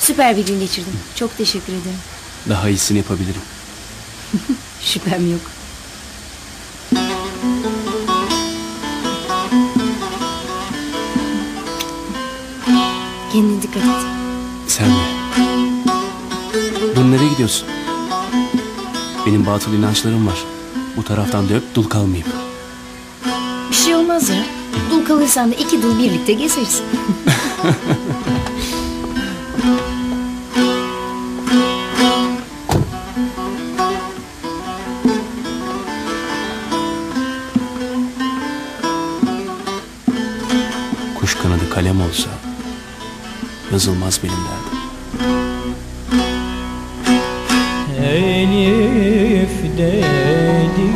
Süper bir gün geçirdim. Çok teşekkür ederim. Daha iyisini yapabilirim. Şüphem yok. Kendine dikkat et. Sen de. Dur nereye gidiyorsun? Benim batıl inançlarım var. Bu taraftan da öp dul kalmayayım. Bir şey olmaz ya. Dul kalırsan da iki dul birlikte gezeriz. Kuş kanadı kalem olsa yazılmaz benim derdim. Elif dedi